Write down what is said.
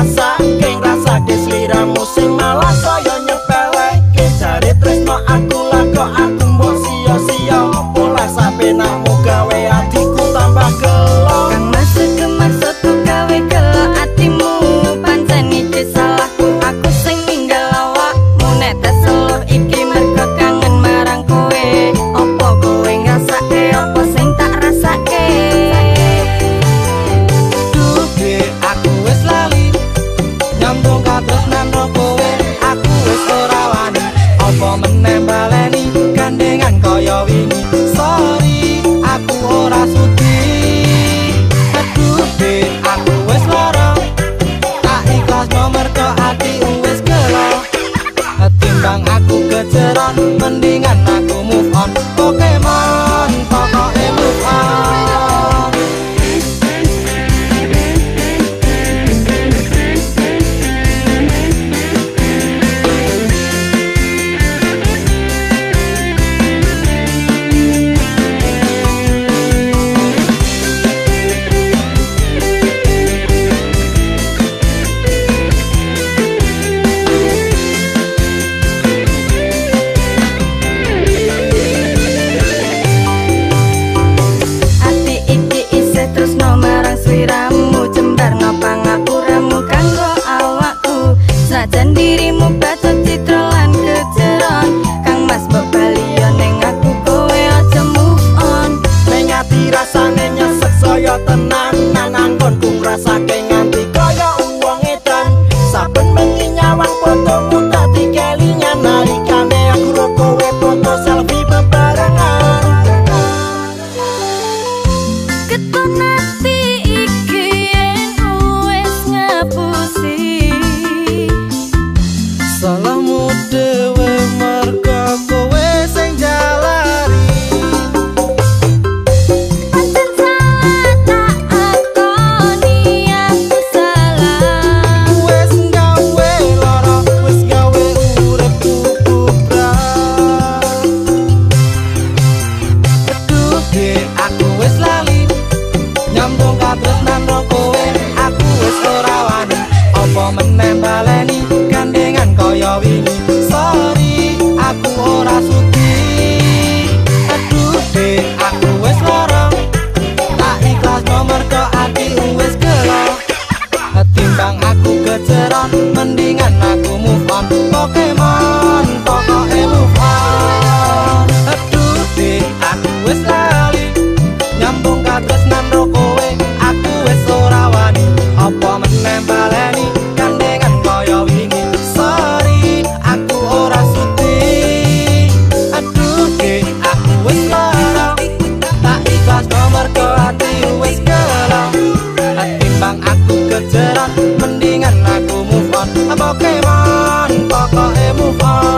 abraçar. coração Pokemon pokoke Mufan. Aduh di aku wis lali. Nyambung katresnan nandro kowe aku wis ora wani. Apa menembaleni kandengan koyo wingi. Sorry aku ora sudi Aduh di aku wis lara. Tak ikhlas nomor ke hati wis galau ketimbang aku kejeran mendingan aku move on. Pokemon Baka M 发